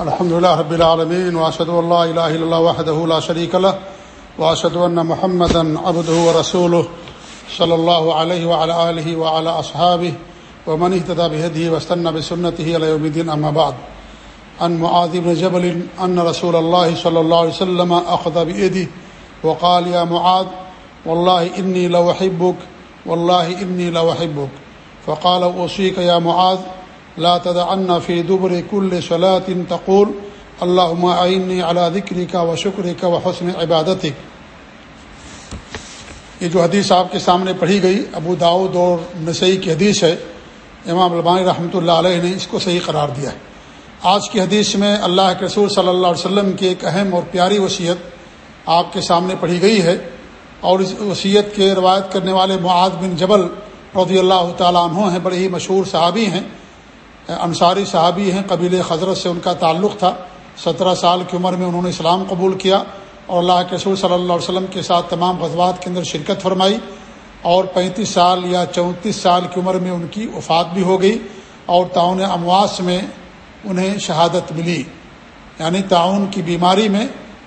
الحمد لله رب العالمين واشهد ان لا اله الا الله وحده لا شريك له واشهد ان محمدا عبده ورسوله صلى الله عليه وعلى اله وعلى اصحابه ومن اهتدى بهديه واستنى بسنته الى يوم الدين اما بعد۔ عن معاذ بن جبل ان رسول الله صلى الله عليه وسلم اخذ بيده وقال يا معاذ والله اني لو احبك والله اني لو احبك فقال اوصيك يا معاذ لا تدعن في دبر كل صلاة تقول اللهم أعني على ذكرك وشكرك وحسن عبادتك۔ یہ جو حدیث آپ کے سامنے پڑھی گئی، ابو داود اور نسئی کی حدیث ہے۔ امام البانی رحمۃ اللہ علیہ نے اس کو صحیح قرار دیا ہے۔ آج کی حدیث میں اللہ کے رسول صلی اللہ علیہ وسلم کی ایک اہم اور پیاری وصیت آپ کے سامنے پڑھی گئی ہے۔ اور اس وصیت کے روایت کرنے والے معاذ بن جبل رضی اللہ تعالیٰ عنہ ہیں، بڑے ہی مشہور صحابی ہیں۔ انصاری صحابی ہیں قبیل حضرت سے ان کا تعلق تھا۔ سترہ سال کی عمر میں انہوں نے اسلام قبول کیا اور اللہ کے رسول صلی اللہ علیہ وسلم کے ساتھ تمام غزوات کے اندر شرکت فرمائی اور پینتیس سال یا چونتیس سال کی عمر میں ان کی وفات بھی ہو گئی اور تعاون امواس میں انہیں شہادت ملی۔ یعنی تعاون کی بیماری میں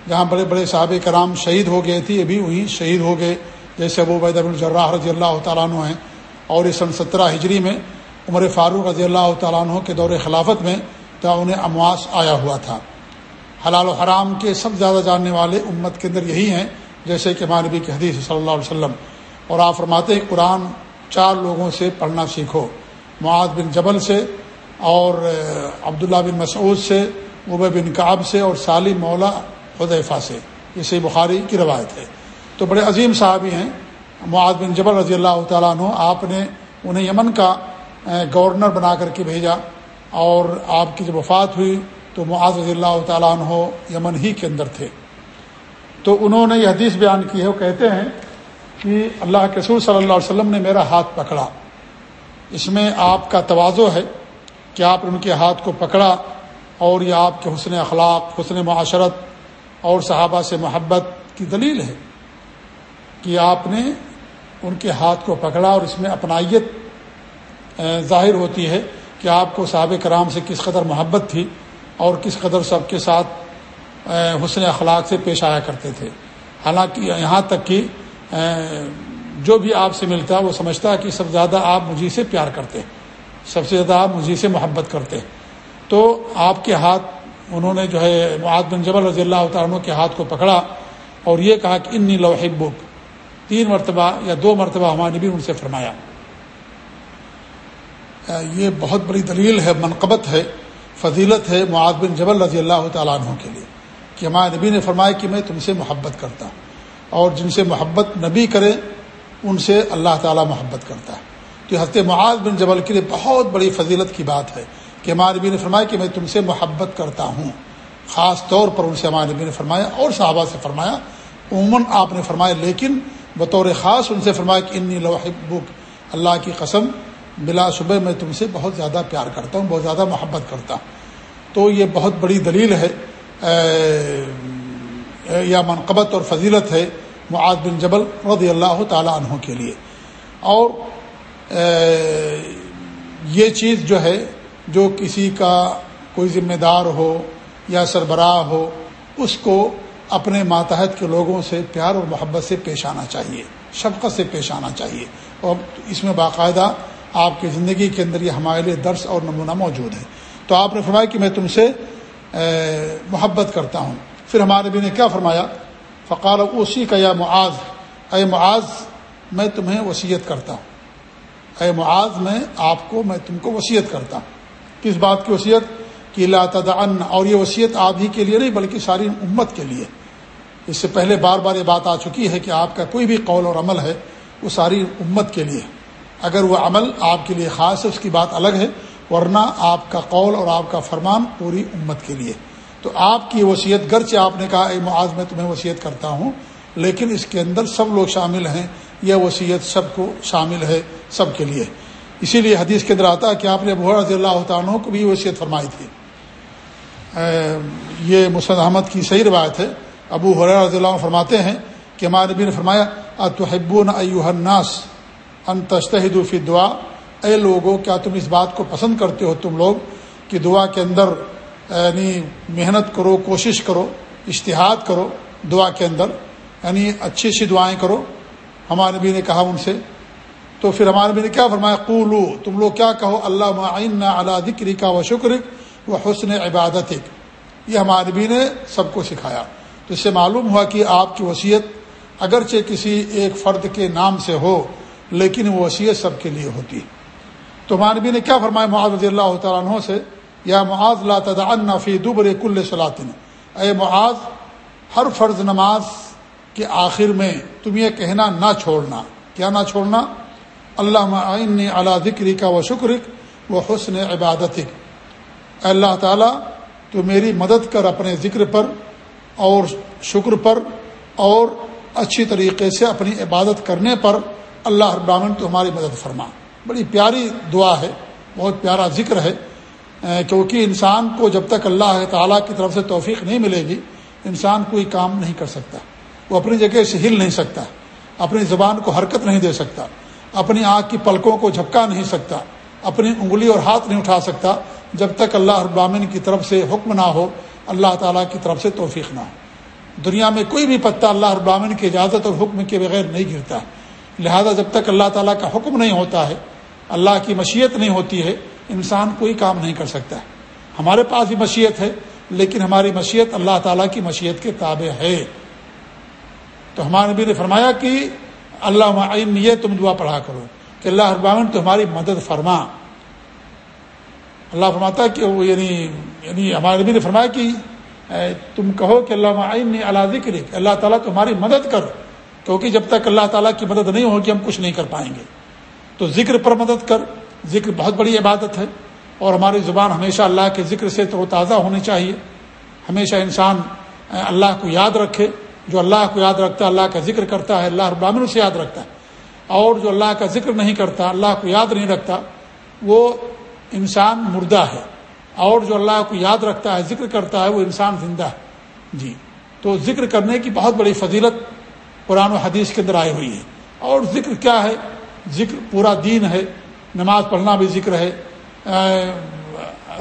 جہاں بڑے بڑے صحاب کرام شہید ہو گئے تھے، یہ بھی وہیں شہید ہو گئے۔ جیسے ابو بید الجراح رضی اللہ تعالیٰ عنہ ہیں اور اس سن سترہ ہجری میں عمر فاروق رضی اللہ تعالیٰ عنہ کے دور خلافت میں تعاون امواس آیا ہوا تھا۔ حلال و حرام کے سب زیادہ جاننے والے امت کے اندر یہی ہیں، جیسے کہ مانبی کی حدیث صلی اللہ علیہ وسلم۔ اور آپ فرماتے ہیں، قرآن چار لوگوں سے پڑھنا سیکھو۔ معاذ بن جبل سے اور عبداللہ بن مسعود سے عبی بن کعب سے اور سالم مولا حدیفہ سے۔ یہ سی بخاری کی روایت ہے۔ تو بڑے عظیم صحابی ہیں۔ معاذ بن جبل رضی اللہ تعالیٰ عنہ، آپ نے انہیں یمن کا گورنر بنا کر کے بھیجا اور آپ کی جب وفات ہوئی تو معاذ رضی اللہ تعالیٰ عنہ یمن ہی کے اندر تھے۔ تو انہوں نے یہ حدیث بیان کی ہے، وہ کہتے ہیں کہ اللہ کے رسول صلی اللہ علیہ وسلم نے میرا ہاتھ پکڑا۔ اس میں آپ کا توازو ہے کہ آپ نے ان کے ہاتھ کو پکڑا اور یہ آپ کے حسن اخلاق، حسن معاشرت اور صحابہ سے محبت کی دلیل ہے کہ آپ نے ان کے ہاتھ کو پکڑا اور اس میں اپنائیت ظاہر ہوتی ہے کہ آپ کو صحابہ کرام سے کس قدر محبت تھی اور کس قدر سب کے ساتھ حسن اخلاق سے پیش آیا کرتے تھے۔ حالانکہ یہاں تک کہ جو بھی آپ سے ملتا، وہ سمجھتا ہے کہ سب زیادہ آپ مجھے سے پیار کرتے سب سے زیادہ آپ مجھے سے محبت کرتے تو آپ کے ہاتھ، انہوں نے جو ہے معاد بن جبل رضی اللہ تعالیٰ کے ہاتھ کو پکڑا اور یہ کہا کہ انی لوحب بک تین مرتبہ یا دو مرتبہ ہمارے نبی ان سے فرمایا۔ یہ بہت بڑی دلیل ہے، منقبت ہے، فضیلت ہے معاد بن جبل رضی اللہ تعالیٰ عنہ کے لیے کہ ہمارے نبی نے فرمایا کہ میں تم سے محبت کرتا ہوں اور جن سے محبت نبی کرے، ان سے اللہ تعالیٰ محبت کرتا ہے۔ تو حضرت معاد بن جبل کے لیے بہت بڑی فضیلت کی بات ہے کہ ہمارے نبی نے فرمایا کہ میں تم سے محبت کرتا ہوں۔ خاص طور پر ان سے ہمارے نبی نے فرمایا اور صحابہ سے فرمایا۔ عموماً آپ نے فرمایا، لیکن بطور خاص ان سے فرمایا کہ انی لوحبک اللہ کی قسم بلا صبح میں تم سے بہت زیادہ پیار کرتا ہوں، بہت زیادہ محبت کرتا ہوں۔ تو یہ بہت بڑی دلیل ہے۔ یا منقبت اور فضیلت ہے معاد بن جبل رضی اللہ تعالیٰ عنہ کے لیے۔ اور یہ چیز جو ہے، جو کسی کا کوئی ذمہ دار ہو یا سربراہ ہو، اس کو اپنے ماتحت کے لوگوں سے پیار اور محبت سے پیش آنا چاہیے، شفقت سے پیش آنا چاہیے۔ اور اس میں باقاعدہ آپ کی زندگی کے اندر یہ ہمارے لیے درس اور نمونہ موجود ہے۔ تو آپ نے فرمایا کہ میں تم سے محبت کرتا ہوں۔ پھر ہمارے بھی نے کیا فرمایا؟ فقال اسی کا یا معاذ۔ اے معاذ، میں تمہیں وصیت کرتا ہوں۔ اے معاذ، میں آپ کو، میں تم کو وصیت کرتا ہوں۔ کس بات کی وصیت؟ کہ اللہ تدعن، اور یہ وصیت آپ ہی کے لیے نہیں، بلکہ ساری امت کے لیے۔ اس سے پہلے بار بار یہ بات آ چکی ہے کہ آپ کا کوئی بھی قول اور عمل ہے، وہ ساری امت کے لیے۔ اگر وہ عمل آپ کے لیے خاص ہے، اس کی بات الگ ہے، ورنہ آپ کا قول اور آپ کا فرمان پوری امت کے لیے۔ تو آپ کی وصیت، گرچہ آپ نے کہا، اے معاذ، میں تمہیں وصیت کرتا ہوں، لیکن اس کے اندر سب لوگ شامل ہیں، یہ وصیت سب کو شامل ہے، سب کے لیے۔ اسی لیے حدیث کے اندر آتا ہے کہ آپ نے ابو رضی اللہ عنہ کو بھی وصیت فرمائی تھی۔ یہ مسد احمد کی صحیح روایت ہے۔ ابو حر رضی اللہ عنہ فرماتے ہیں کہ ہمارے نبی نے فرمایا، اتحبون ایوہ الناس؟ ان فی دعا اے لوگوں کیا تم اس بات کو پسند کرتے ہو تم لوگ کہ دعا کے اندر یعنی محنت کرو، کوشش کرو اشتہاد کرو، دعا کے اندر یعنی اچھی اچھی دعائیں کرو؟ ہمارے نبی نے کہا ان سے. تو پھر ہمارے نبی نے کیا فرمایا؟ قولو، تم لوگ کیا کہو؟ اللہ معین اللہ ذکری کا و شکر و حسن عبادت یہ ہمارے نبی نے سب کو سکھایا. تو اس سے معلوم ہوا کہ آپ کی وصیت اگرچہ کسی ایک فرد کے نام سے ہو لیکن وہ وصیت سب کے لیے ہوتی۔ تو ہمارے نبی نے کیا فرمایا معاذ رضی اللہ تعالیٰ عنہ سے، یا معاذ، لا تدعن فی دبر کل صلاطن اے معاذ، ہر فرض نماز کے آخر میں تم یہ کہنا نہ چھوڑنا۔ کیا نہ چھوڑنا؟ اللہ معین اللہ ذکری کا و شکرک و حسن عبادت اللہ تعالیٰ، تو میری مدد کر اپنے ذکر پر اور شکر پر اور اچھی طریقے سے اپنی عبادت کرنے پر اللہ ابراہن تو ہماری مدد فرما۔ بڑی پیاری دعا ہے، بہت پیارا ذکر ہے کیونکہ انسان کو جب تک اللہ تعالیٰ کی طرف سے توفیق نہیں ملے گی، انسان کوئی کام نہیں کر سکتا۔ وہ اپنی جگہ سے ہل نہیں سکتا، اپنی زبان کو حرکت نہیں دے سکتا، اپنی آنکھ کی پلکوں کو جھپکا نہیں سکتا، اپنی انگلی اور ہاتھ نہیں اٹھا سکتا جب تک اللہ ابراہین کی طرف سے حکم نہ ہو، اللہ تعالیٰ کی طرف سے توفیق نہ ہو۔ دنیا میں کوئی بھی پتہ اللہ ابراہین کی اجازت اور حکم کے بغیر نہیں گرتا۔ لہذا جب تک اللہ تعالیٰ کا حکم نہیں ہوتا ہے، اللہ کی مشیت نہیں ہوتی ہے، انسان کوئی کام نہیں کر سکتا ہے۔ ہمارے پاس بھی مشیت ہے، لیکن ہماری مشیت اللہ تعالیٰ کی مشیت کے تابع ہے۔ تو ہمارے نبی نے فرمایا کہ اللہ عین یہ تم دعا پڑھا کرو کہ اللہ ابامن تمہاری مدد فرما۔ اللہ فرماتا کہ وہ یعنی یعنی ہمارے نبی نے فرمایا کہ تم کہو کہ اللہ عین نے اللہ ذکر اللہ تعالیٰ تمہاری مدد کر کیونکہ جب تک اللہ تعالیٰ کی مدد نہیں ہوگی، ہم کچھ نہیں کر پائیں گے۔ تو ذکر پر مدد کر۔ ذکر بہت بڑی عبادت ہے۔ اور ہماری زبان ہمیشہ اللہ کے ذکر سے تر و تازہ ہونی چاہیے۔ ہمیشہ انسان اللہ کو یاد رکھے۔ جو اللہ کو یاد رکھتا ہے، اللہ کا ذکر کرتا ہے۔ اللہ ابامن سے یاد رکھتا ہے۔ اور جو اللہ کا ذکر نہیں کرتا، اللہ کو یاد نہیں رکھتا، وہ انسان مردہ ہے۔ اور جو اللہ کو یاد رکھتا ہے، ذکر کرتا ہے، وہ انسان زندہ ہے۔ جی۔ تو ذکر کرنے کی بہت بڑی فضیلت قرآن و حدیث کے اندر آئی ہوئی ہے۔ اور ذکر کیا ہے؟ ذکر پورا دین ہے۔ نماز پڑھنا بھی ذکر ہے۔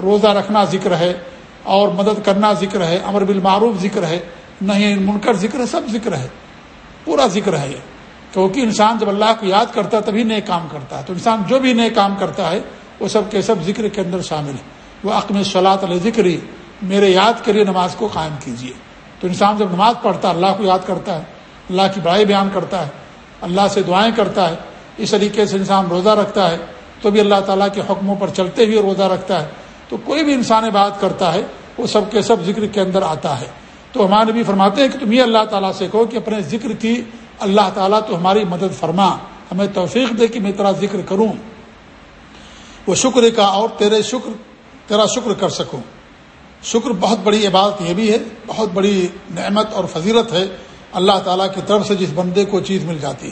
روزہ رکھنا ذکر ہے۔ اور مدد کرنا ذکر ہے۔ امر بالمعروف ذکر ہے۔ نہیں منکر ذکر ہے۔ سب ذکر ہے۔ پورا ذکر ہے۔ کیونکہ انسان جب اللہ کو یاد کرتا ہے، تبھی نئے کام کرتا ہے۔ تو انسان جو بھی نئے کام کرتا ہے، وہ سب کے سب ذکر کے اندر شامل ہے۔ وہ عقم صلاحت علیہ ذکری، میرے یاد کریے نماز کو قائم کیجیے۔ تو انسان جب نماز پڑھتا ہے، اللہ کو یاد کرتا ہے اللہ کی بڑائی بیان کرتا ہے، اللہ سے دعائیں کرتا ہے، اس طریقے سے انسان روزہ رکھتا ہے، تو بھی اللہ تعالیٰ کے حکموں پر چلتے ہوئے روزہ رکھتا ہے۔ تو کوئی بھی انسان بات کرتا ہے، وہ سب کے سب ذکر کے اندر آتا ہے۔ تو ہمارے بھی فرماتے ہیں کہ تم یہ اللہ تعالیٰ سے کہو کہ اپنے ذکر کی اللہ تعالیٰ تو ہماری مدد فرما۔ ہمیں توفیق دے کہ میں تیرا ذکر کروں۔ وہ شکر کا اور تیرے شکر، تیرا شکر کر سکوں۔ شکر بہت بڑی عبادت یہ بھی ہے، بہت بڑی نعمت اور فضیلت ہے۔ اللہ تعالیٰ کی طرف سے جس بندے کو چیز مل جاتی۔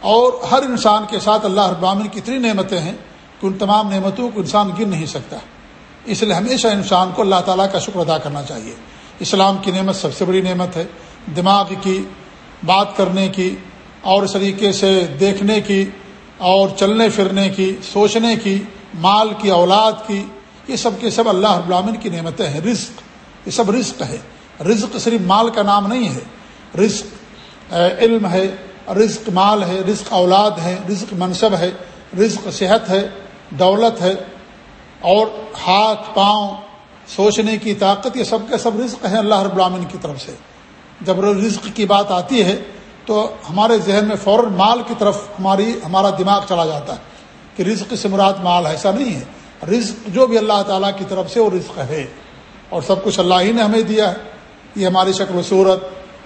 اور ہر انسان کے ساتھ اللہ ابامن کی اتنی نعمتیں ہیں کہ ان تمام نعمتوں کو انسان گر نہیں سکتا۔ اس لیے ہمیشہ انسان کو اللہ تعالیٰ کا شکر ادا کرنا چاہیے۔ اسلام کی نعمت سب سے بڑی نعمت ہے۔ دماغ کی بات کرنے کی، اور اس طریقے سے دیکھنے کی، اور چلنے پھرنے کی، سوچنے کی، مال کی، اولاد کی، یہ سب کے سب اللہ ابامن کی نعمتیں ہیں۔ رزق، یہ سب رزق ہے۔ رزق صرف مال کا نام نہیں ہے۔ رزق علم ہے، رزق مال ہے، رزق اولاد ہے، رزق منصب ہے، رزق صحت ہے، دولت ہے، اور ہاتھ، پاؤں، سوچنے کی طاقت، یہ سب کا سب رزق ہے اللہ رب العالمین کی طرف سے۔ جب رزق کی بات آتی ہے تو ہمارے ذہن میں فوراً مال کی طرف ہماری، ہمارا دماغ چلا جاتا ہے کہ رزق سے مراد مال ایسا نہیں ہے۔ رزق جو بھی اللہ تعالیٰ کی طرف سے وہ رزق ہے۔ اور سب کچھ اللہ ہی نے ہمیں دیا ہے۔ یہ ہماری شکل و صورت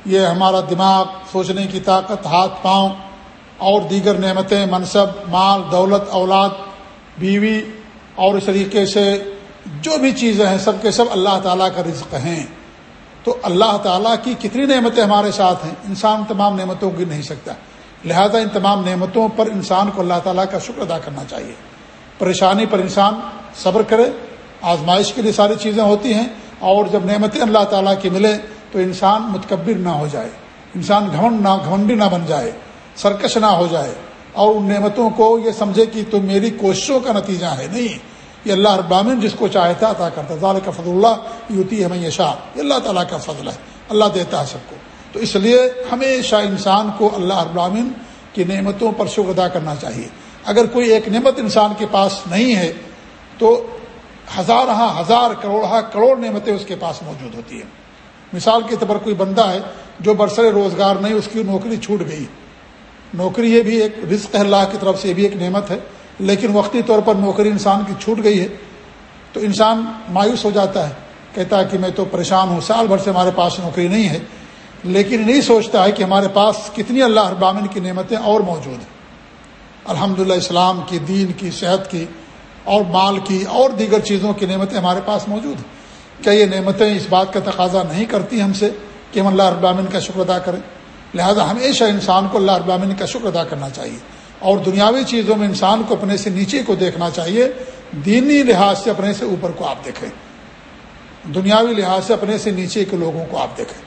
یہ ہمارا دماغ سوچنے کی طاقت، ہاتھ پاؤں اور دیگر نعمتیں، منصب، مال، دولت، اولاد، بیوی اور اس طریقے سے جو بھی چیزیں ہیں، سب کے سب اللہ تعالیٰ کا رزق ہیں۔ تو اللہ تعالیٰ کی کتنی نعمتیں ہمارے ساتھ ہیں، انسان تمام نعمتوں گر نہیں سکتا۔ لہذا ان تمام نعمتوں پر انسان کو اللہ تعالیٰ کا شکر ادا کرنا چاہیے۔ پریشانی پر انسان صبر کرے، آزمائش کے لیے ساری چیزیں ہوتی ہیں اور جب نعمتیں اللہ تعالیٰ کی ملے تو انسان متکبر نہ ہو جائے، انسان گھمنڈ نہ، گھمنڈی نہ بن جائے، سرکش نہ ہو جائے۔ اور ان نعمتوں کو یہ سمجھے کہ تو میری کوششوں کا نتیجہ ہے، نہیں۔ یہ اللہ ابامن جس کو چاہتا عطا کرتا ظال کا فضل اللہ یوتی ہے میشا یہ اللہ تعالیٰ کا فضل ہے۔ اللہ دیتا ہے سب کو۔ تو اس لیے ہمیشہ انسان کو اللہ ابامن کی نعمتوں پر شکر ادا کرنا چاہیے۔ اگر کوئی ایک نعمت انسان کے پاس نہیں ہے، تو ہزار ہاں ہزار کروڑ ہاں کروڑ نعمتیں اس کے پاس موجود ہوتی ہیں۔ مثال کے طور پر کوئی بندہ ہے جو برسر روزگار نہیں اس کی نوکری چھوٹ گئی۔ نوکری یہ بھی ایک رزق ہے اللہ کی طرف سے بھی ایک نعمت ہے، لیکن وقتی طور پر نوکری انسان کی چھوٹ گئی ہے۔ تو انسان مایوس ہو جاتا ہے، کہتا ہے کہ میں تو پریشان ہوں، سال بھر سے ہمارے پاس نوکری نہیں ہے، لیکن نہیں سوچتا ہے کہ ہمارے پاس کتنی اللہ ابامن کی نعمتیں اور موجود ہیں۔ الحمد اسلام کی، دین کی، صحت کی اور مال کی اور دیگر چیزوں کی نعمتیں ہمارے پاس موجود ہیں۔ کیا یہ نعمتیں اس بات کا تقاضا نہیں کرتی ہم سے کہ ہم اللہ ابامن کا شکر ادا کریں؟ لہذا ہمیشہ انسان کو اللہ ابامن کا شکر ادا کرنا چاہیے۔ اور دنیاوی چیزوں میں انسان کو اپنے سے نیچے کو دیکھنا چاہیے۔ دینی لحاظ سے اپنے سے اوپر کو آپ دیکھیں۔ دنیاوی لحاظ سے اپنے سے نیچے کے لوگوں کو آپ دیکھیں۔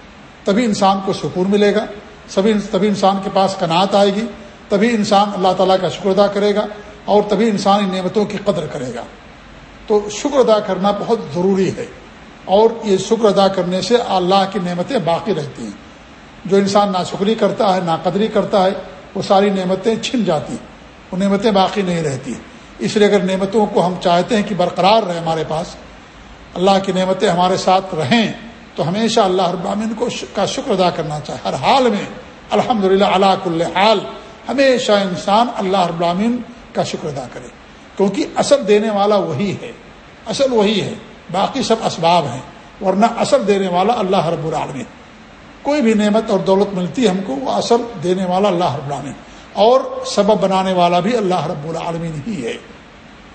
تبھی انسان کو سکون ملے گا۔ سبھی تبھی انسان کے پاس کناعت آئے گی۔ تبھی انسان اللہ تعالیٰ کا شکر ادا کرے گا اور تبھی انسان ان نعمتوں کی قدر کرے گا۔ تو شکر ادا کرنا بہت ضروری ہے۔ اور یہ شکر ادا کرنے سے اللہ کی نعمتیں باقی رہتی ہیں۔ جو انسان ناشکری کرتا ہے، ناقدری کرتا ہے، وہ ساری نعمتیں چھن جاتی وہ نعمتیں باقی نہیں رہتی۔ اس لیے اگر نعمتوں کو ہم چاہتے ہیں کہ برقرار رہے ہمارے پاس، اللہ کی نعمتیں ہمارے ساتھ رہیں، تو ہمیشہ اللہ ابامن کو کا شکر ادا کرنا چاہے ہر حال میں الحمد للہ اللہ کل حال ہمیشہ انسان اللہ ابامن کا شکر ادا کرے۔ کیونکہ اصل دینے والا وہی ہے۔ اصل وہی ہے۔ باقی سب اسباب ہیں، ورنہ اصل دینے والا اللہ رب العالمین۔ کوئی بھی نعمت اور دولت ملتی ہے ہم کو، وہ اصل دینے والا اللہ رب العالمین۔ اور سبب بنانے والا بھی اللہ رب العالمین ہی ہے۔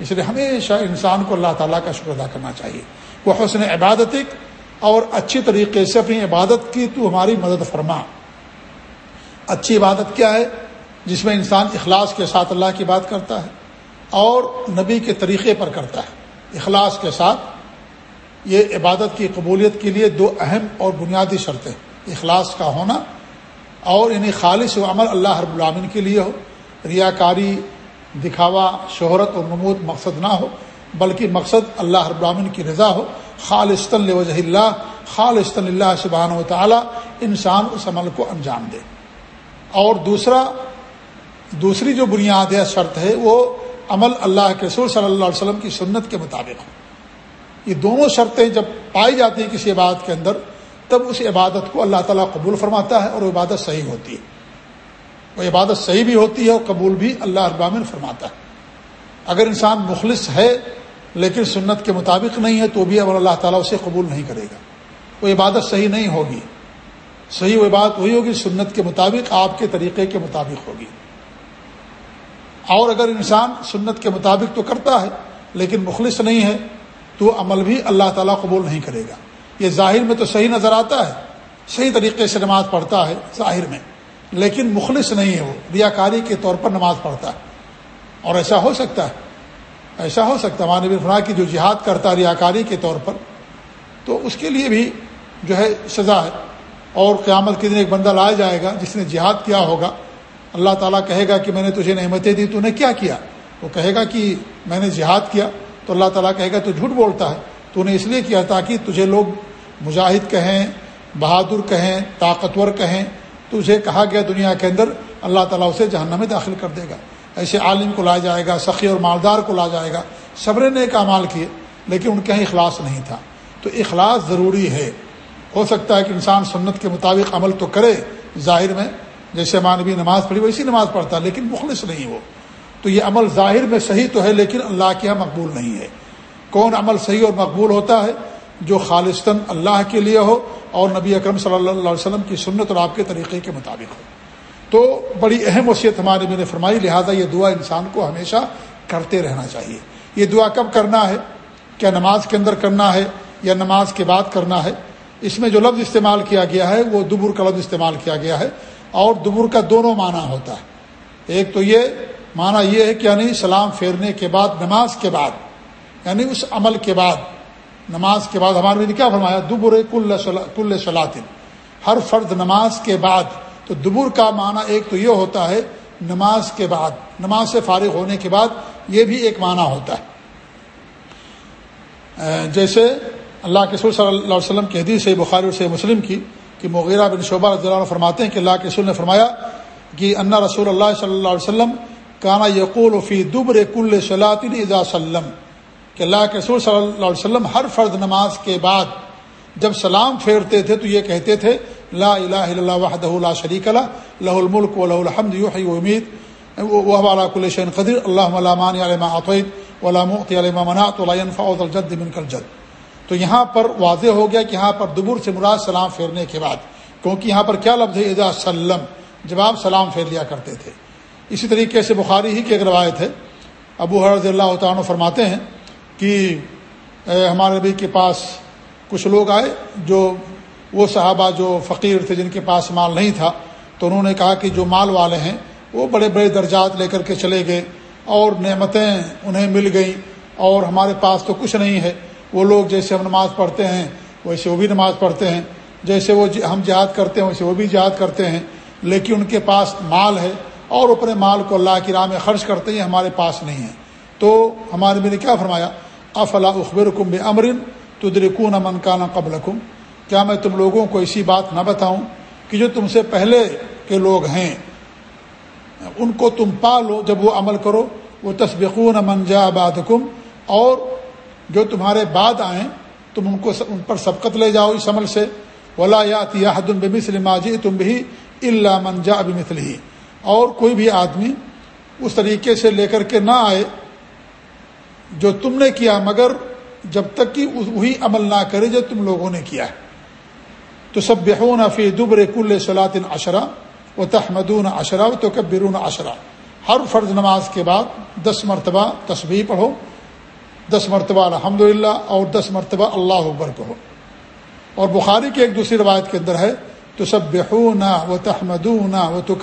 اس لیے ہمیشہ انسان کو اللہ تعالیٰ کا شکر ادا کرنا چاہیے۔ وہ حسن عبادت اور اچھی طریقے سے اپنی عبادت کی تو ہماری مدد فرما۔ اچھی عبادت کیا ہے؟ جس میں انسان اخلاص کے ساتھ اللہ کی بات کرتا ہے اور نبی کے طریقے پر کرتا ہے۔ اخلاص کے ساتھ یہ عبادت کی قبولیت کے لیے دو اہم اور بنیادی شرطیں اخلاص کا ہونا اور انہیں خالص و عمل اللہ رب العامن کے لیے ہو، ریاکاری، دکھاوا، شہرت اور نمود مقصد نہ ہو، بلکہ مقصد اللہ رب العامن کی رضا ہو۔ خالصن یہ دونوں شرطیں جب پائی جاتی ہیں کسی بات کے اندر، تب اس عبادت کو اللہ تعالیٰ قبول فرماتا ہے اور وہ عبادت صحیح ہوتی ہے۔ وہ عبادت صحیح بھی ہوتی ہے اور قبول بھی اللہ ابامن فرماتا ہے۔ اگر انسان مخلص ہے لیکن سنت کے مطابق نہیں ہے، تو بھی اب اللہ تعالیٰ اسے قبول نہیں کرے گا۔ وہ عبادت صحیح نہیں ہوگی۔ صحیح وہ بات وہی ہوگی سنت کے مطابق آپ کے طریقے کے مطابق ہوگی۔ اور اگر انسان سنت کے مطابق تو کرتا ہے، لیکن مخلص نہیں ہے تو عمل بھی اللہ تعالیٰ قبول نہیں کرے گا۔ یہ ظاہر میں تو صحیح نظر آتا ہے، صحیح طریقے سے نماز پڑھتا ہے ظاہر میں، لیکن مخلص نہیں ہے وہ، ریاکاری کے طور پر نماز پڑھتا ہے۔ اور ایسا ہو سکتا ہے، ایسا ہو سکتا ہے مانب فرا کی جو جہاد کرتا ہے ریاکاری کے طور پر، تو اس کے لیے بھی جو ہے سزا ہے۔ اور قیامت کے دن ایک بندہ لایا جائے گا جس نے جہاد کیا ہوگا، اللہ تعالیٰ کہے گا کہ میں نے تجھے نعمتیں دی، تو نے کیا کیا؟ وہ کہے گا کہ میں نے جہاد کیا تو اللہ تعالیٰ کہے گا تو جھوٹ بولتا ہے۔ تو نے اس لیے کیا تاکہ تجھے لوگ مجاہد کہیں، بہادر کہیں، طاقتور کہیں۔ تو اسے کہا گیا دنیا کے اندر، اللہ تعالیٰ اسے جہنم میں داخل کر دے گا۔ ایسے عالم کو لا جائے گا، سخی اور مالدار کو لا جائے گا۔ صبر نے کا مال کیے، لیکن ان کے یہاں اخلاص نہیں تھا۔ تو اخلاص ضروری ہے۔ ہو سکتا ہے کہ انسان سنت کے مطابق عمل تو کرے ظاہر میں، جیسے مانوی نماز پڑھی ویسی نماز پڑھتا، لیکن مخلص نہیں وہ۔ تو یہ عمل ظاہر میں صحیح تو ہے لیکن اللہ کے یہاں مقبول نہیں ہے۔ کون عمل صحیح اور مقبول ہوتا ہے؟ جو خالصتاً اللہ کے لیے ہو اور نبی اکرم صلی اللہ علیہ وسلم کی سنت اور آپ کے طریقے کے مطابق ہو۔ تو بڑی اہم وصیت ہمارے میں نے فرمائی، لہٰذا یہ دعا انسان کو ہمیشہ کرتے رہنا چاہیے۔ یہ دعا کب کرنا ہے؟ کیا نماز کے اندر کرنا ہے یا نماز کے بعد کرنا ہے؟ اس میں جو لفظ استعمال کیا گیا ہے، وہ دبر کا لفظ استعمال کیا گیا ہے اور دبر کا دونوں معنی ہوتا ہے۔ ایک تو یہ معنی یہ ہے کہ یعنی سلام پھیرنے کے بعد، نماز کے بعد یعنی اس عمل کے بعد، نماز کے بعد ہمارے نے کیا فرمایا؟ دبر کل سلاطن ہر فرد نماز کے بعد۔ تو دبر کا معنی ایک تو یہ ہوتا ہے، نماز کے بعد۔ نماز سے فارغ ہونے کے بعد یہ بھی ایک معنی ہوتا ہے۔ جیسے اللہ کے سور صلی اللہ علیہ وسلم کی حدیث ہے، بخاری سے مسلم کی، کہ مغیرہ بن شعبہ رضی اللہ عنہ فرماتے ہیں کہ اللہ کے سور نے فرمایا کہ انا رسول اللہ صلی اللہ علیہ وسلم کانا یقول فی دبر کل صلاطن اذا سلم، کہ اللہ کے رسول صلی اللہ علیہ وسلم ہر فرد نماز کے بعد جب سلام پھیرتے تھے تو یہ کہتے تھے، لا الہ الا اللہ وحدہ لا شریک لا لہ الملک و لہ الحمد یحیی و امید وہ والا کل شین قدیر اللہ علامان علامہ عطیت علامت علامہ منات الفا الجد من کل جد۔ تو یہاں پر واضح ہو گیا کہ یہاں پر دبر سے مراد سلام پھیرنے کے بعد، کیونکہ یہاں پر کیا لفظ ہے؟ اذا سلم۔ جب آپ سلام پھیر لیا کرتے تھے۔ اسی طریقے سے بخاری ہی کی ایک روایت ہے۔ ابو حرض اللہ تعالیٰ فرماتے ہیں کہ ہمارے نبی کے پاس کچھ لوگ آئے جو وہ صحابہ جو فقیر تھے جن کے پاس مال نہیں تھا، تو انہوں نے کہا کہ جو مال والے ہیں، وہ بڑے بڑے درجات لے کر کے چلے گئے اور نعمتیں انہیں مل گئیں۔ اور ہمارے پاس تو کچھ نہیں ہے۔ وہ لوگ جیسے ہم نماز پڑھتے ہیں، ویسے وہ بھی نماز پڑھتے ہیں۔ جیسے وہ جی ہم جہاد کرتے ہیں، ویسے وہ بھی جہاد کرتے ہیں۔ لیکن ان کے پاس مال ہے۔ اور اپنے مال کو اللہ کی راہ میں خرچ کرتے ہیں، ہمارے پاس نہیں ہے تو ہمارے بھی نے کیا فرمایا؟ افلا اخبر کم بے امرن تو درکون امن کا قبل کیا میں تم لوگوں کو ایسی بات نہ بتاؤں کہ جو تم سے پہلے کے لوگ ہیں، ان کو تم پالو جب وہ عمل کرو۔ وہ تصبقون من جا آباد اور جو تمہارے بعد آئیں، تم ان کو ان پر سبقت لے جاؤ اس عمل سے۔ ولا یات ماجی تم بھی اللہ منجا ابھی ہی اور کوئی بھی آدمی اس طریقے سے لے کر کے نہ آئے جو تم نے کیا، مگر جب تک کہ وہی عمل نہ کرے جو تم لوگوں نے کیا ہے۔ تو سب بےحون فی دبر کل صلاطن اشرا و تحمدون اشرا و تو کبرون اشرا ہر فرض نماز کے بعد دس مرتبہ تصویر پڑھو، دس مرتبہ الحمد اور دس مرتبہ اللہ اکبر کہو۔ اور بخاری کی ایک دوسری روایت کے اندر ہے تو سب بےحون و تحمدون و تو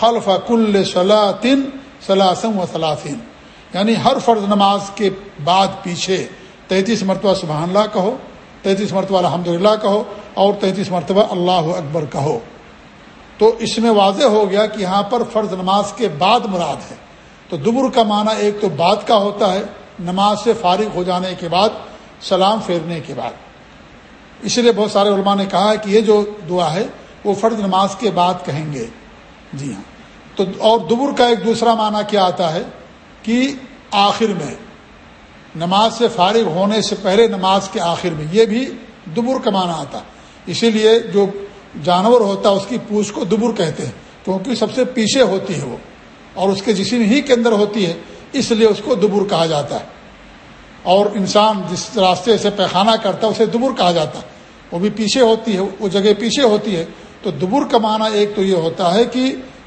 خلف کل صلاطن سلاسم و سلاسین یعنی ہر فرض نماز کے بعد پیچھے تینتیس مرتبہ سبحان اللہ کہو، تینتیس مرتبہ الحمد للہ کہو اور تینتیس مرتبہ اللہ اکبر کہو۔ تو اس میں واضح ہو گیا کہ یہاں پر فرض نماز کے بعد مراد ہے۔ تو دبر کا معنی ایک تو بعد کا ہوتا ہے، نماز سے فارغ ہو جانے کے بعد، سلام پھیرنے کے بعد۔ اس لیے بہت سارے علماء نے کہا ہے کہ یہ جو دعا ہے، وہ فرض نماز کے بعد کہیں گے۔ جی ہاں۔ تو اور دبر کا ایک دوسرا معنی کیا آتا ہے کہ آخر میں، نماز سے فارغ ہونے سے پہلے نماز کے آخر میں، یہ بھی دبر کا معنی آتا۔ اسی لیے جو جانور ہوتا ہے، اس کی پوچھ کو دبر کہتے ہیں، کیونکہ سب سے پیچھے ہوتی ہے وہ، اور اس کے جسم ہی کے اندر ہوتی ہے، اس لیے اس کو دبر کہا جاتا ہے۔ اور انسان جس راستے سے پیخانہ کرتا ہے، اسے دبر کہا جاتا ہے۔ وہ بھی پیچھے ہوتی ہے، وہ جگہ پیچھے ہوتی ہے۔ تو دبر کا معنی ایک تو یہ ہوتا ہے کہ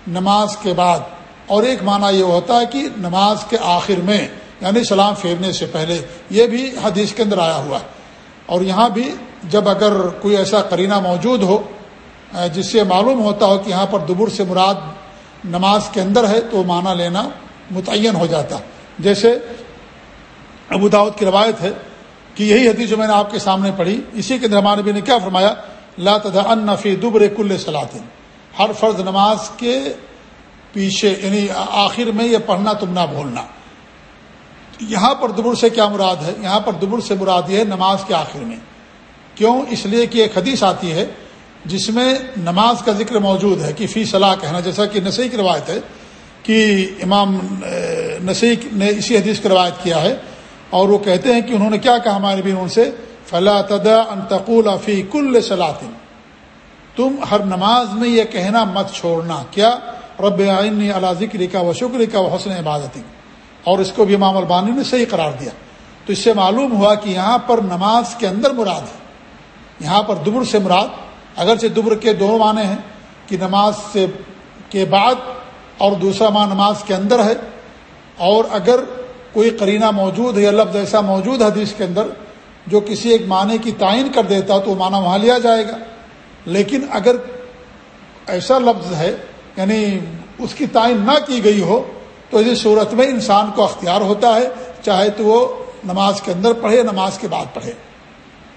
نماز کے بعد، اور ایک معنی یہ ہوتا ہے کہ نماز کے آخر میں یعنی سلام پھیرنے سے پہلے، یہ بھی حدیث کے اندر آیا ہوا ہے۔ اور یہاں بھی جب اگر کوئی ایسا کرینہ موجود ہو جس سے معلوم ہوتا ہو کہ یہاں پر دبر سے مراد نماز کے اندر ہے، تو معنی لینا متعین ہو جاتا۔ جیسے ابو داود کی روایت ہے کہ یہی حدیث جو میں نے آپ کے سامنے پڑھی، اسی کے اندر ہمارے نبی نے کیا فرمایا؟ لا ان نفی دبر کل سلاطن ہر فرض نماز کے پیچھے یعنی آخر میں یہ پڑھنا، تم نہ بھولنا۔ یہاں پر دبر سے کیا مراد ہے؟ یہاں پر دبر سے مراد یہ ہے نماز کے آخر میں۔ کیوں؟ اس لیے کہ ایک حدیث آتی ہے جس میں نماز کا ذکر موجود ہے کہ فی صلاح کہنا، جیسا کہ نسی کی روایت ہے کہ امام نسی نے اسی حدیث کی روایت کیا ہے۔ اور وہ کہتے ہیں کہ انہوں نے کیا کہا ہمارے بھی ان سے؟ فلاں تدا انتقول فی کل صلاطن تم ہر نماز میں یہ کہنا مت چھوڑنا۔ کیا؟ رب آئین اللہ ذکر کا و شکر کا و حسن عبادت اور اس کو بھی امام البانی نے صحیح قرار دیا۔ تو اس سے معلوم ہوا کہ یہاں پر نماز کے اندر مراد ہے۔ یہاں پر دبر سے مراد، اگرچہ دبر کے دونوں معنی ہیں، کہ نماز سے کے بعد اور دوسرا ماہ نماز کے اندر ہے۔ اور اگر کوئی قرینہ موجود ہے یا لفظ ایسا موجود حدیث کے اندر جو کسی ایک معنی کی تعین کر دیتا تو وہ معنی وہاں لیا جائے گا۔ لیکن اگر ایسا لفظ ہے یعنی اس کی تعین نہ کی گئی ہو، تو اس صورت میں انسان کو اختیار ہوتا ہے، چاہے تو وہ نماز کے اندر پڑھے، نماز کے بعد پڑھے۔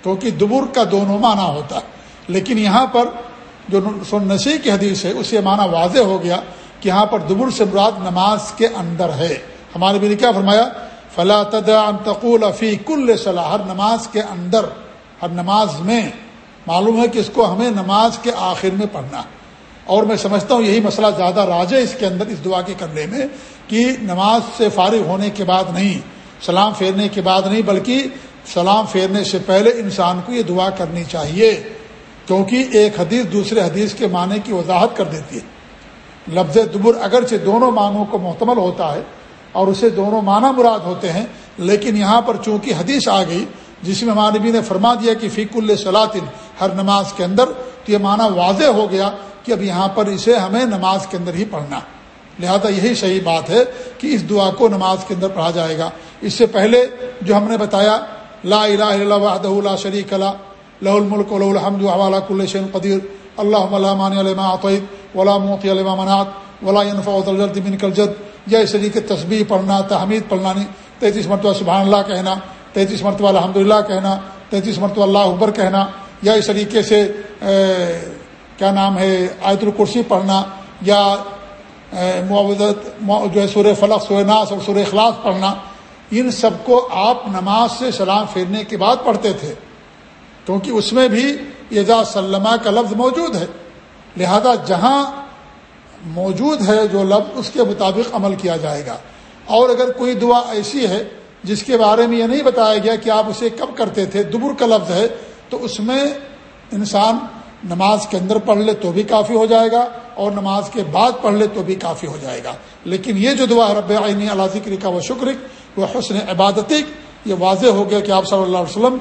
کیونکہ دبر کا دونوں معنی ہوتا ہے۔ لیکن یہاں پر جو نسی کی حدیث ہے اسے معنی واضح ہو گیا کہ یہاں پر دبر سے مراد نماز کے اندر ہے۔ ہمارے بھی نے کیا فرمایا؟ فلاں تقول افی کل صلاح ہر نماز کے اندر، ہر نماز میں معلوم ہے کہ اس کو ہمیں نماز کے آخر میں پڑھنا۔ ہے اور میں سمجھتا ہوں یہی مسئلہ زیادہ راج ہے اس کے اندر، اس دعا کے کرنے میں، کہ نماز سے فارغ ہونے کے بعد نہیں، سلام پھیرنے کے بعد نہیں، بلکہ سلام پھیرنے سے پہلے انسان کو یہ دعا کرنی چاہیے۔ کیونکہ ایک حدیث دوسرے حدیث کے معنی کی وضاحت کر دیتی ہے۔ لفظ دبر اگرچہ دونوں معنوں کو محتمل ہوتا ہے اور اسے دونوں معنی مراد ہوتے ہیں، لیکن یہاں پر چونکہ حدیث آ گئی، جس میں مانبی نے فرما دیا کہ فیق الصلاطن ہر نماز کے اندر، تو یہ معنی واضح ہو گیا کہ اب یہاں پر اسے ہمیں نماز کے اندر ہی پڑھنا۔ لہذا یہی صحیح بات ہے کہ اس دعا کو نماز کے اندر پڑھا جائے گا۔ اس سے پہلے جو ہم نے بتایا، لا الہ الا اللہ وحدہ لا شریک لا لہ الملک و لہ الحمد وعلا کل شین قدیر۔ اللہ ولا مانی علما عطیت ولا موقع علما منات ولا ينفع الجد من کلجد یا اس طریقے تصبیح پڑھنا، تحمید پڑھنا نہیں، تینتیس مرتبہ سبحان اللہ کہنا، تینتیس مرتبہ الحمد للہ کہنا، تینتیس مرتبہ اللہ اکبر کہنا، یا اس طریقے سے کیا نام ہے، آیت الکرسی پڑھنا، یا معوضت جو ہے سورہ فلق، سورہ ناس اور سورہ اخلاص پڑھنا، ان سب کو آپ نماز سے سلام پھیرنے کے بعد پڑھتے تھے۔ کیونکہ اس میں بھی اعزاز سلمہ کا لفظ موجود ہے۔ لہذا جہاں موجود ہے جو لفظ اس کے مطابق عمل کیا جائے گا۔ اور اگر کوئی دعا ایسی ہے جس کے بارے میں یہ نہیں بتایا گیا کہ آپ اسے کب کرتے تھے، دبر کا لفظ ہے، تو اس میں انسان نماز کے اندر پڑھ لے تو بھی کافی ہو جائے گا اور نماز کے بعد پڑھ لے تو بھی کافی ہو جائے گا۔ لیکن یہ جو دعا رب عینی اللہ ذکر کا وہ شکر وہ حسن عبادت یہ واضح ہو گیا کہ آپ صلی اللہ علیہ وسلم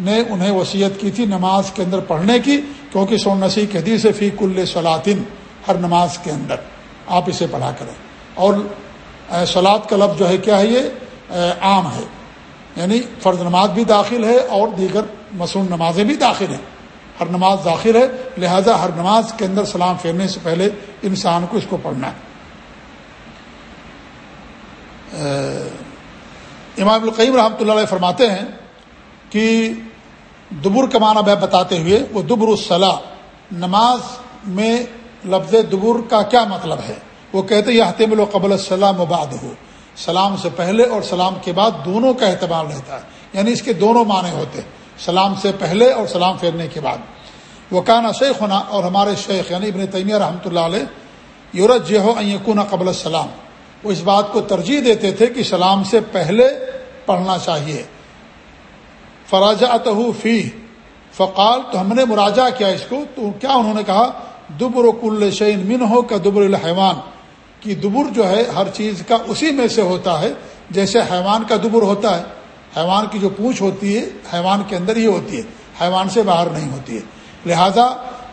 نے انہیں وصیت کی تھی نماز کے اندر پڑھنے کی، کیونکہ سون نسی کے حدیث فی کل سلاطن ہر نماز کے اندر آپ اسے پڑھا کریں۔ اور سلاد کا لفظ جو ہے، کیا ہے یہ؟ عام ہے۔ یعنی فرض نماز بھی داخل ہے اور دیگر مصنوع نمازیں بھی داخل ہیں۔ ہر نماز داخل ہے، لہذا ہر نماز کے اندر سلام پھیرنے سے پہلے انسان کو اس کو پڑھنا ہے۔ امام القیم رحمۃ اللہ علیہ فرماتے ہیں کہ دبر کا معنی بہ بتاتے ہوئے وہ دبر الصلاح نماز میں لفظ دبر کا کیا مطلب ہے؟ وہ کہتے یہ حتم القبل السلام مباد ہو سلام سے پہلے اور سلام کے بعد دونوں کا اہتمام رہتا ہے۔ یعنی اس کے دونوں معنی ہوتے ہیں۔ سلام سے پہلے اور سلام پھیرنے کے بعد۔ وہ کانا شیخ ہونا اور ہمارے شیخ یعنی ابن تیمیہ رحمۃ اللہ علیہ یورج جے ہو یقون قبل السلام۔ وہ اس بات کو ترجیح دیتے تھے کہ سلام سے پہلے پڑھنا چاہیے۔ فراجہ فی فقال، تو ہم نے مراجہ کیا اس کو، تو کیا انہوں نے کہا؟ دبر و کل شعین من ہو کا دبر الحیوان کی دبر جو ہے ہر چیز کا اسی میں سے ہوتا ہے جیسے حیوان کا دبر ہوتا ہے حیوان کی جو پونچھ ہوتی ہے حیوان کے اندر ہی ہوتی ہے حیوان سے باہر نہیں ہوتی ہے لہذا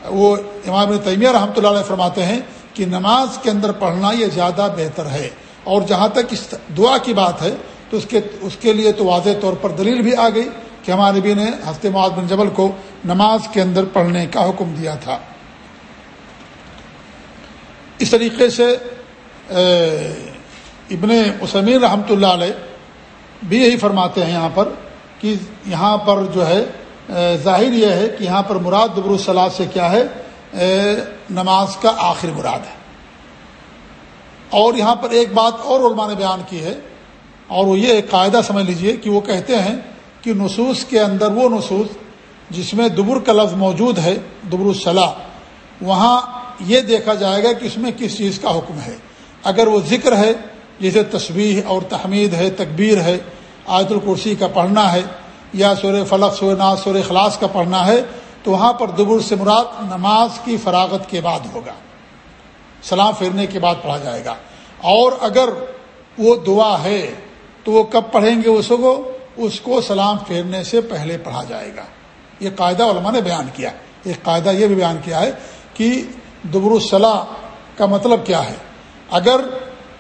وہ امام تیمیہ رحمۃ اللہ علیہ فرماتے ہیں کہ نماز کے اندر پڑھنا یہ زیادہ بہتر ہے اور جہاں تک اس دعا کی بات ہے تو اس کے اس کے لیے تو واضح طور پر دلیل بھی آ گئی کہ ہمارے نبی نے ہست معاذ بن جبل کو نماز کے اندر پڑھنے کا حکم دیا تھا۔ اس طریقے سے ابن اسمیر رحمۃ اللہ علیہ بھی یہی فرماتے ہیں یہاں پر کہ یہاں پر جو ہے ظاہر یہ ہے کہ یہاں پر مراد دبر الصلاح سے کیا ہے؟ نماز کا آخر مراد ہے۔ اور یہاں پر ایک بات اور علماء نے بیان کی ہے، اور وہ یہ ایک قاعدہ سمجھ لیجیے کہ وہ کہتے ہیں کہ نصوص کے اندر وہ نصوص جس میں دبر کا لفظ موجود ہے، دبر الصلاح وہاں یہ دیکھا جائے گا کہ اس میں کس چیز کا حکم ہے۔ اگر وہ ذکر ہے، جیسے تصویح اور تحمید ہے، تکبیر ہے، آیت الکرسی کا پڑھنا ہے، یا سور فلق سور ناز سور اخلاص کا پڑھنا ہے، تو وہاں پر دبر سے مراد نماز کی فراغت کے بعد ہوگا۔ سلام پھیرنے کے بعد پڑھا جائے گا۔ اور اگر وہ دعا ہے، تو وہ کب پڑھیں گے اس کو؟ اس کو سلام پھیرنے سے پہلے پڑھا جائے گا۔ یہ قاعدہ علماء نے بیان کیا۔ ایک قاعدہ یہ بھی بیان کیا ہے کہ دبر الصلاح کا مطلب کیا ہے؟ اگر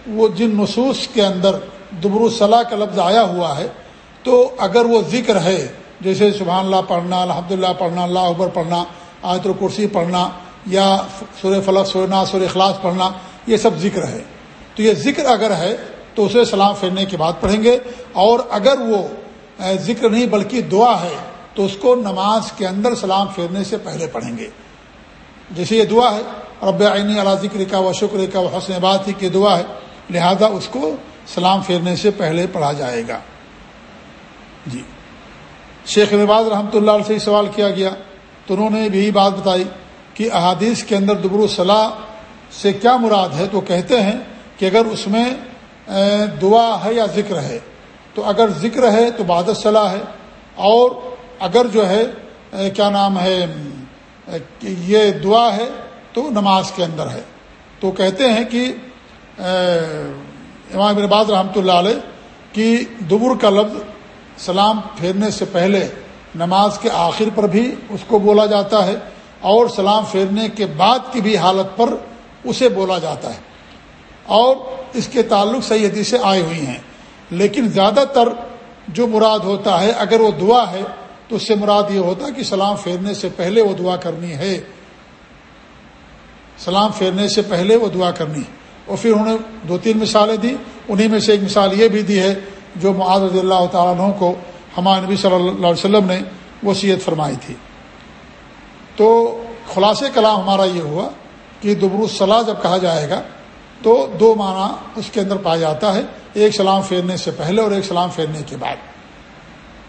وہ جن نصوص کے اندر دبر الصلاح کا لفظ آیا ہوا ہے، تو اگر وہ ذکر ہے، جیسے سبحان اللہ پڑھنا الحمد للہ پڑھنا، اللہ اکبر پڑھنا، آیت الکرسی پڑھنا، یا سور فلق سورنا سور اخلاص پڑھنا، یہ سب ذکر ہے۔ تو یہ ذکر اگر ہے، تو اسے سلام پھیرنے کے بعد پڑھیں گے۔ اور اگر وہ ذکر نہیں بلکہ دعا ہے، تو اس کو نماز کے اندر سلام پھیرنے سے پہلے پڑھیں گے۔ جیسے یہ دعا ہے، رب عینی اللہ ذکر کا و شکر کا و حسن بات ہی کہ دعا ہے، لہذا اس کو سلام پھیرنے سے پہلے پڑھا جائے گا۔ جی۔ شیخ نواز رحمۃ اللہ علیہ سے سوال کیا گیا، تو انہوں نے بھی بات بتائی کہ احادیث کے اندر دبر الصلاح سے کیا مراد ہے؟ تو کہتے ہیں کہ اگر اس میں دعا ہے یا ذکر ہے، تو اگر ذکر ہے تو بادت صلاح ہے، اور اگر جو ہے کیا نام ہے یہ دعا ہے تو نماز کے اندر ہے۔ تو کہتے ہیں کہ امام بن باز رحمۃ اللہ علیہ کی دبر کا لفظ سلام پھیرنے سے پہلے نماز کے آخر پر بھی اس کو بولا جاتا ہے اور سلام پھیرنے کے بعد کی بھی حالت پر اسے بولا جاتا ہے۔ اور اس کے تعلق صحیح حدیثیں آئی ہوئی ہیں۔ لیکن زیادہ تر جو مراد ہوتا ہے، اگر وہ دعا ہے تو اس سے مراد یہ ہوتا کہ سلام پھیرنے سے پہلے وہ دعا کرنی ہے۔ سلام پھیرنے سے پہلے وہ دعا کرنی ہے۔ اور پھر انہوں نے دو تین مثالیں دی۔ انہیں میں سے ایک مثال یہ بھی دی ہے جو معاذ رضی اللہ تعالیٰ عنہ کو ہمارے نبی صلی اللہ علیہ وسلم نے وصیت فرمائی تھی۔ تو خلاص کلام ہمارا یہ ہوا کہ دبر الصلاح جب کہا جائے گا تو دو معنی اس کے اندر پایا جاتا ہے۔ ایک سلام پھیرنے سے پہلے اور ایک سلام پھیرنے کے بعد۔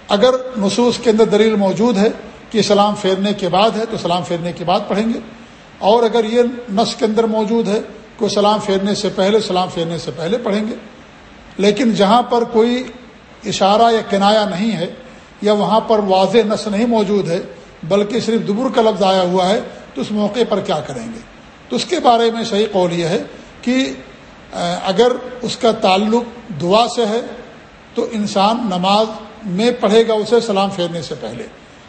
اگر نصوص کے اندر دلیل موجود ہے کہ سلام پھیرنے کے بعد ہے تو سلام پھیرنے کے بعد پڑھیں گے۔ اور اگر یہ نس کے اندر موجود ہے کہ سلام پھیرنے سے پہلے، سلام پھیرنے سے پہلے پڑھیں گے۔ لیکن جہاں پر کوئی اشارہ یا کنایا نہیں ہے یا وہاں پر واضح نس نہیں موجود ہے، بلکہ صرف دبر کا لفظ آیا ہوا ہے، تو اس موقع پر کیا کریں گے؟ تو اس کے بارے میں صحیح قول یہ ہے کہ اگر اس کا تعلق دعا سے ہے، تو انسان نماز میں پڑھے گا اسے سلام پھیرنے سے پہلے۔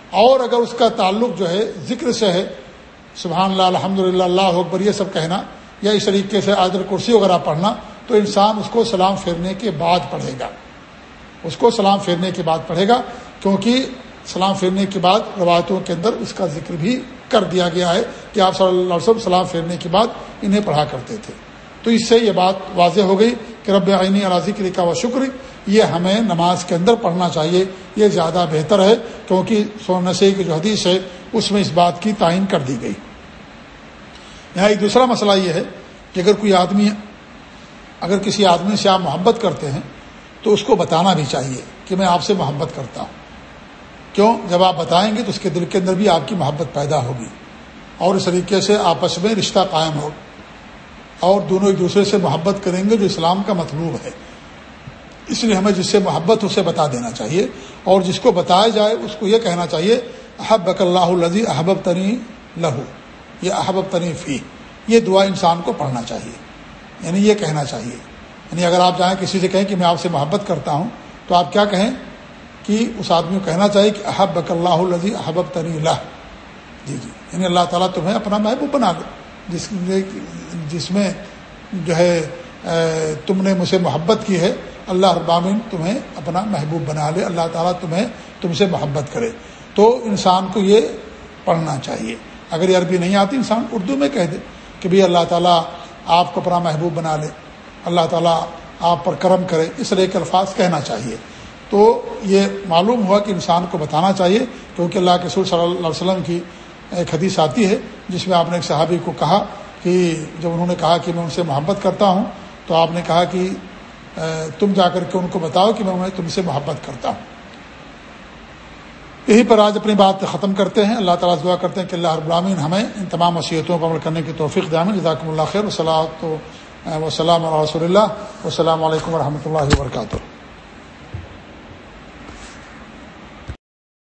اور اگر اس کا تعلق جو ہے ذکر سے ہے، سبحان اللہ الحمد للہ اللہ اکبر، یہ سب کہنا یا اس طریقے سے عادل کرسی وغیرہ پڑھنا، تو انسان اس کو سلام پھیرنے کے بعد پڑھے گا۔ اس کو سلام پھیرنے کے بعد پڑھے گا، کیونکہ سلام پھیرنے کے بعد روایتوں کے اندر اس کا ذکر بھی کر دیا گیا ہے کہ آپ صلی اللہ علیہ وسلم سلام پھیرنے کے بعد انہیں پڑھا کرتے تھے۔ تو اس سے یہ بات واضح ہو گئی کہ رب عینی اراضی کے کا و شکر یہ ہمیں نماز کے اندر پڑھنا چاہیے، یہ زیادہ بہتر ہے، کیونکہ سونسی کی جو حدیث ہے، اس میں اس بات کی تعین کر دی گئی۔ یہاں ایک دوسرا مسئلہ یہ ہے کہ اگر کوئی آدمی، اگر کسی آدمی سے آپ محبت کرتے ہیں، تو اس کو بتانا بھی چاہیے کہ میں آپ سے محبت کرتا ہوں۔ کیوں؟ جب آپ بتائیں گے تو اس کے دل کے اندر بھی آپ کی محبت پیدا ہوگی۔ اور اس طریقے سے آپس میں رشتہ قائم ہو۔ اور دونوں ایک دوسرے سے محبت کریں گے، جو اسلام کا مطلوب ہے۔ اس لیے ہمیں جس سے محبت اسے بتا دینا چاہیے اور جس کو بتایا جائے اس کو یہ کہنا چاہیے احب اللہ الزی احبب تنی لہو، یہ احبب تنی فی، یہ دعا انسان کو پڑھنا چاہیے یعنی یہ کہنا چاہیے۔ یعنی اگر آپ جائیں کسی سے کہیں کہ میں آپ سے محبت کرتا ہوں، تو آپ کیا کہیں کہ اس آدمی کو کہنا چاہیے کہ احب بک اللہ الزی احبب تنی اللہ جی جی یعنی اللہ تعالیٰ تمہیں اپنا محبوب بنا لے جس جس میں، جو ہے تم نے مجھ سے محبت کی ہے اللہ ابامن تمہیں اپنا محبوب بنا لے، اللہ تعالیٰ تمہیں تم سے محبت کرے۔ تو انسان کو یہ پڑھنا چاہیے۔ اگر یہ عربی نہیں آتی، انسان اردو میں کہہ دے کہ بھائی اللہ تعالیٰ آپ کو اپنا محبوب بنا لے، اللہ تعالیٰ آپ پر کرم کرے، اس طرح کے الفاظ کہنا چاہیے۔ تو یہ معلوم ہوا کہ انسان کو بتانا چاہیے، کیونکہ اللہ کے سور صلی اللہ علیہ وسلم کی ایک حدیث آتی ہے، جس میں آپ نے ایک صحابی کو کہا کہ جب انہوں نے کہا کہ میں ان سے محبت کرتا ہوں، تو آپ نے کہا کہ تم جا کر کے ان کو بتاؤ کہ میں تم سے محبت کرتا ہوں۔ یہی پر آج اپنی بات ختم کرتے ہیں۔ اللہ تعالیٰ دعا کرتے ہیں کہ اللہ ابرامین ہمیں ان تمام وصیتوں کو عمل کرنے کی توفیق دامن جزاکم اللہ خیر۔ و صلاح وسلام رسول اللہ۔ وسلام علیکم و رحمۃ اللہ وبرکاتہ۔